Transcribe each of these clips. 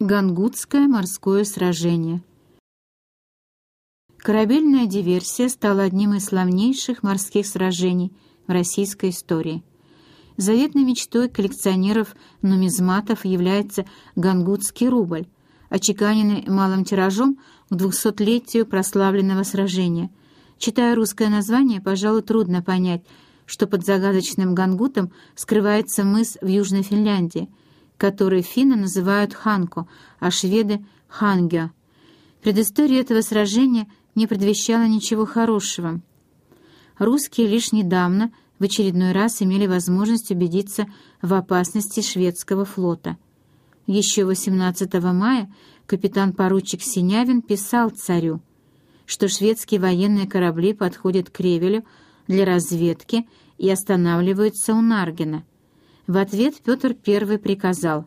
Гангутское морское сражение Корабельная диверсия стала одним из славнейших морских сражений в российской истории. Заветной мечтой коллекционеров-нумизматов является гангутский рубль, очеканенный малым тиражом к двухсотлетию прославленного сражения. Читая русское название, пожалуй, трудно понять, что под загадочным гангутом скрывается мыс в Южной Финляндии – который финны называют Ханко, а шведы — Хангё. Предыстория этого сражения не предвещала ничего хорошего. Русские лишь недавно в очередной раз имели возможность убедиться в опасности шведского флота. Еще 18 мая капитан-поручик Синявин писал царю, что шведские военные корабли подходят к Ревелю для разведки и останавливаются у Наргена — в ответ Петр I приказал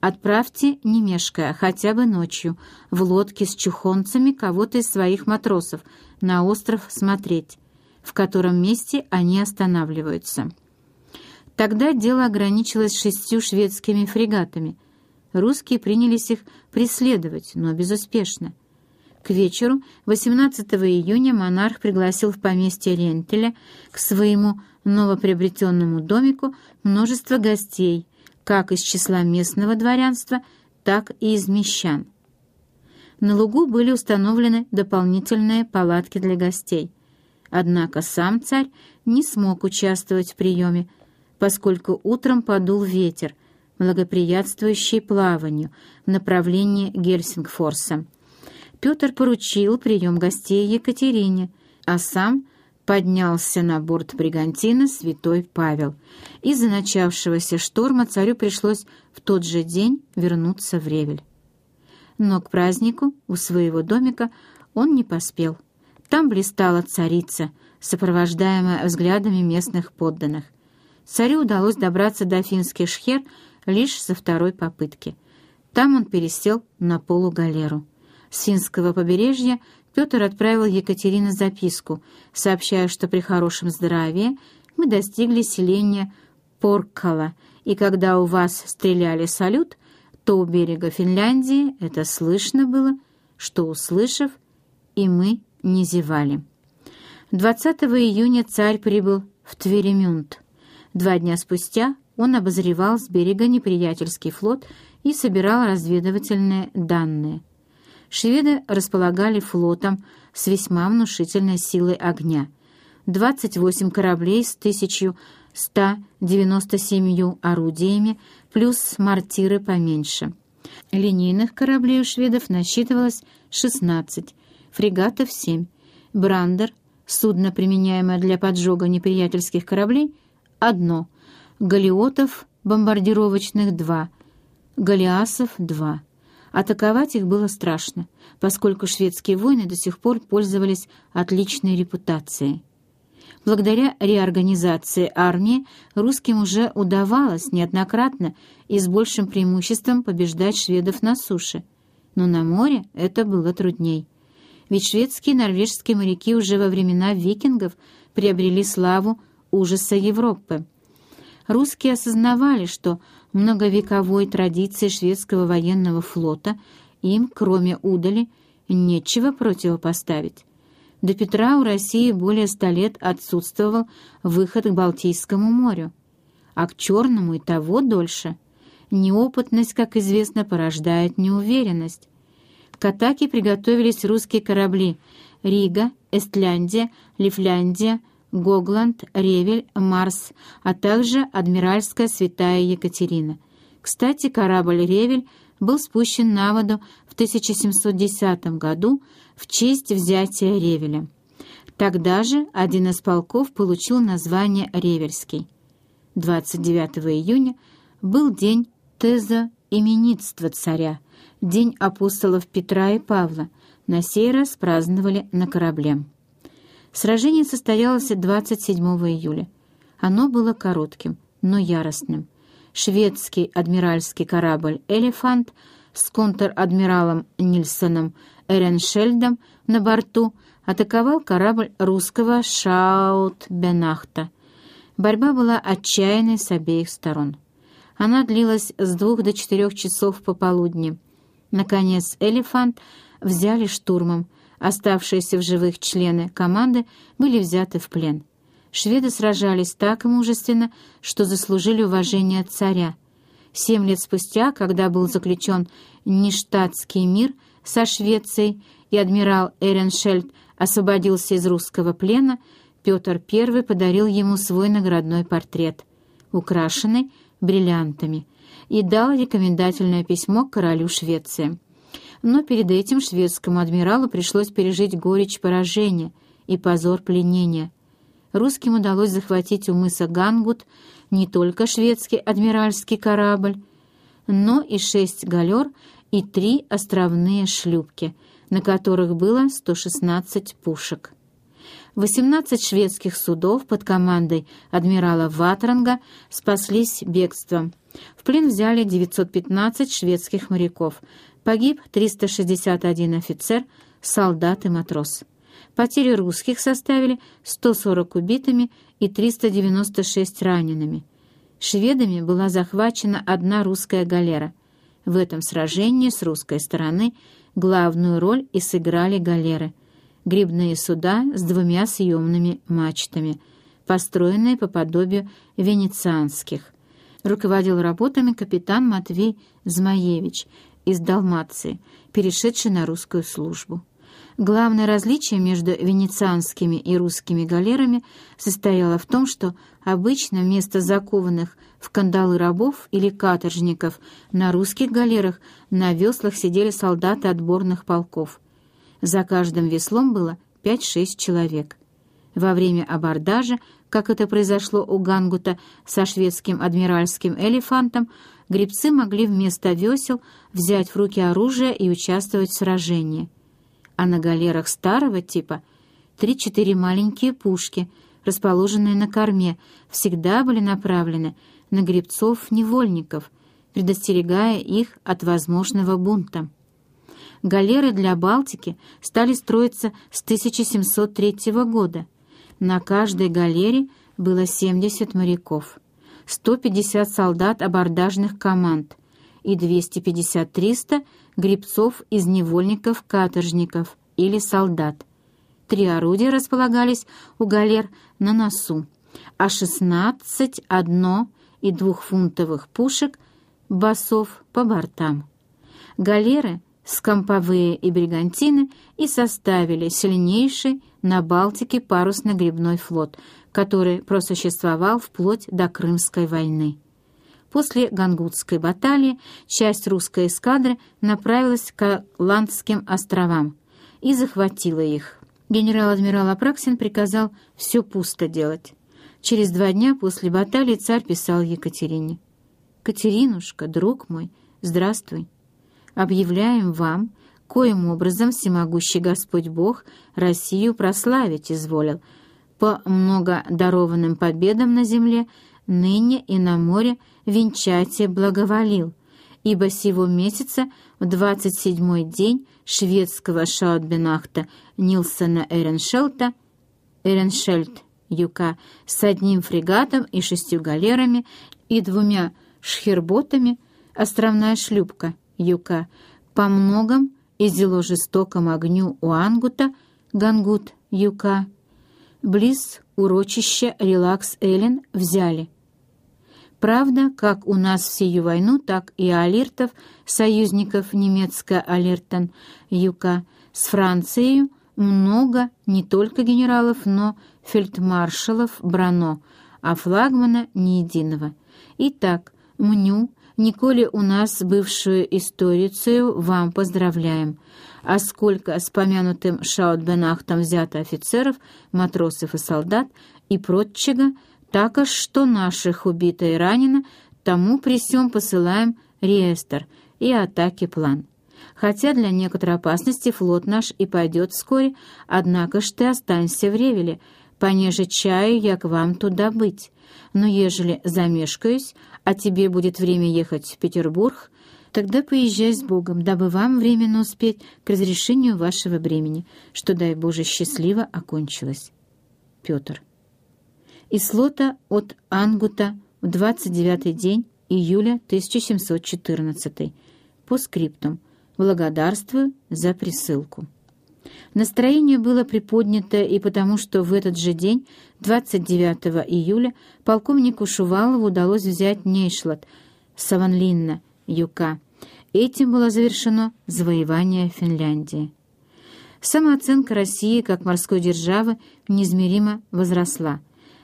«Отправьте, не мешкая, хотя бы ночью, в лодке с чухонцами кого-то из своих матросов на остров смотреть, в котором месте они останавливаются». Тогда дело ограничилось шестью шведскими фрегатами. Русские принялись их преследовать, но безуспешно. К вечеру 18 июня монарх пригласил в поместье Рентеля к своему новоприобретенному домику множество гостей, как из числа местного дворянства, так и из мещан. На лугу были установлены дополнительные палатки для гостей. Однако сам царь не смог участвовать в приеме, поскольку утром подул ветер, благоприятствующий плаванию в направлении Гельсингфорса. Петр поручил прием гостей Екатерине, а сам поднялся на борт бригантина святой Павел. Из-за начавшегося шторма царю пришлось в тот же день вернуться в Ревель. Но к празднику у своего домика он не поспел. Там блистала царица, сопровождаемая взглядами местных подданных. Царю удалось добраться до финских шхер лишь со второй попытки. Там он пересел на полугалеру. С финского побережья Петр отправил Екатерине записку, сообщая, что при хорошем здравии мы достигли селения Поркала, и когда у вас стреляли салют, то у берега Финляндии это слышно было, что, услышав, и мы не зевали. 20 июня царь прибыл в Тверемюнд. Два дня спустя он обозревал с берега неприятельский флот и собирал разведывательные данные — шведы располагали флотом с весьма внушительной силой огня. 28 кораблей с 1197 орудиями, плюс мортиры поменьше. Линейных кораблей у шведов насчитывалось 16, фрегатов 7, брандер, судно, применяемое для поджога неприятельских кораблей, одно, галиотов бомбардировочных два, галиасов два. Атаковать их было страшно, поскольку шведские войны до сих пор пользовались отличной репутацией. Благодаря реорганизации армии русским уже удавалось неоднократно и с большим преимуществом побеждать шведов на суше, но на море это было трудней. Ведь шведские и норвежские моряки уже во времена викингов приобрели славу ужаса Европы. Русские осознавали, что многовековой традиции шведского военного флота им, кроме удали, нечего противопоставить. До Петра у России более ста лет отсутствовал выход к Балтийскому морю, а к Черному и того дольше. Неопытность, как известно, порождает неуверенность. К атаке приготовились русские корабли «Рига», «Эстляндия», «Лифляндия», Гогланд, Ревель, Марс, а также Адмиральская Святая Екатерина. Кстати, корабль «Ревель» был спущен на воду в 1710 году в честь взятия Ревеля. Тогда же один из полков получил название «Ревельский». 29 июня был день теза именитства царя, день апостолов Петра и Павла, на сей раз праздновали на корабле. Сражение состоялось 27 июля. Оно было коротким, но яростным. Шведский адмиральский корабль «Элефант» с контр-адмиралом Нильсоном Эреншельдом на борту атаковал корабль русского Шаут-Бенахта. Борьба была отчаянной с обеих сторон. Она длилась с двух до четырех часов пополудни. Наконец, «Элефант» взяли штурмом. Оставшиеся в живых члены команды были взяты в плен. Шведы сражались так мужественно, что заслужили уважение царя. Семь лет спустя, когда был заключен Ништадтский мир со Швецией и адмирал Эреншельд освободился из русского плена, Петр I подарил ему свой наградной портрет, украшенный бриллиантами, и дал рекомендательное письмо королю Швеции. Но перед этим шведскому адмиралу пришлось пережить горечь поражения и позор пленения. Русским удалось захватить у мыса Гангут не только шведский адмиральский корабль, но и шесть галер и три островные шлюпки, на которых было 116 пушек. 18 шведских судов под командой адмирала Ватранга спаслись бегством. В плен взяли 915 шведских моряков. Погиб 361 офицер, солдат и матрос. Потери русских составили 140 убитыми и 396 ранеными. Шведами была захвачена одна русская галера. В этом сражении с русской стороны главную роль и сыграли галеры – грибные суда с двумя съемными мачтами, построенные по подобию венецианских. Руководил работами капитан Матвей Змаевич из Далмации, перешедший на русскую службу. Главное различие между венецианскими и русскими галерами состояло в том, что обычно вместо закованных в кандалы рабов или каторжников на русских галерах на веслах сидели солдаты отборных полков – за каждым веслом было 5-6 человек. Во время абордажа, как это произошло у Гангута со шведским адмиральским «Элефантом», гребцы могли вместо весел взять в руки оружие и участвовать в сражении. А на галерах старого типа 3-4 маленькие пушки, расположенные на корме, всегда были направлены на гребцов-невольников, предостерегая их от возможного бунта галеры для Балтики стали строиться с 1703 года. На каждой галере было 70 моряков, 150 солдат абордажных команд и 250-300 гребцов из невольников-каторжников или солдат. Три орудия располагались у галер на носу, а 16 одно- и двухфунтовых пушек басов по бортам. Галеры скамповые и бригантины и составили сильнейший на Балтике парусно-гребной флот, который просуществовал вплоть до Крымской войны. После Гангутской баталии часть русской эскадры направилась к Ландским островам и захватила их. Генерал-адмирал Апраксин приказал все пусто делать. Через два дня после баталии царь писал Екатерине. «Катеринушка, друг мой, здравствуй объявляем вам, коим образом всемогущий Господь Бог Россию прославить изволил, по многодарованным победам на земле, ныне и на море венчате благоволил, ибо сего месяца в двадцать седьмой день шведского шаутбенахта Нилсона Эреншелта Эреншельд Юка с одним фрегатом и шестью галерами и двумя шхерботами островная шлюпка — Юка, по многом и зело жестоком огню у Ангута, Гангут, Юка, близ урочища Релакс-Эллен взяли. Правда, как у нас всю войну, так и алиртов, союзников немецко-алиртан, Юка, с Францией много не только генералов, но фельдмаршалов Брано, а флагмана ни единого. Итак, мню, Николи у нас бывшую историцию вам поздравляем. А сколько с помянутым Шаутбенахтом взято офицеров, матросов и солдат и прочего, так аж что наших убито и ранено, тому при всем посылаем реестр и атаки план. Хотя для некоторой опасности флот наш и пойдет вскоре, однако ж ты останься в Ревеле, понеже чаю я к вам туда быть. Но ежели замешкаюсь, а тебе будет время ехать в Петербург, тогда поезжай с Богом, дабы вам временно успеть к разрешению вашего бремени, что, дай Боже, счастливо окончилось. Петр. Из слота от Ангута в 29 день июля 1714. По скриптум. Благодарствую за присылку. Настроение было приподнято и потому, что в этот же день, 29 июля, полковнику Шувалову удалось взять Нейшлот, Саванлинна, Юка. Этим было завершено завоевание Финляндии. Самооценка России как морской державы неизмеримо возросла.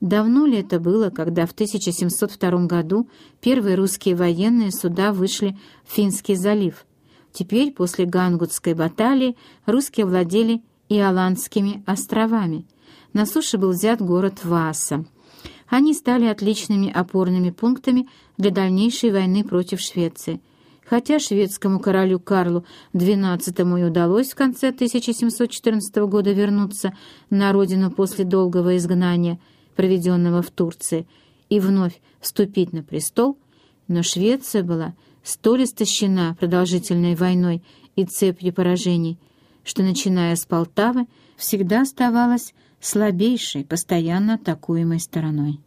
Давно ли это было, когда в 1702 году первые русские военные суда вышли в Финский залив – Теперь, после Гангутской баталии, русские владели и Аландскими островами. На суше был взят город Васа. Они стали отличными опорными пунктами для дальнейшей войны против Швеции. Хотя шведскому королю Карлу XII и удалось в конце 1714 года вернуться на родину после долгого изгнания, проведенного в Турции, и вновь вступить на престол, но Швеция была столь истощена продолжительной войной и цепью поражений, что, начиная с Полтавы, всегда оставалась слабейшей, постоянно атакуемой стороной.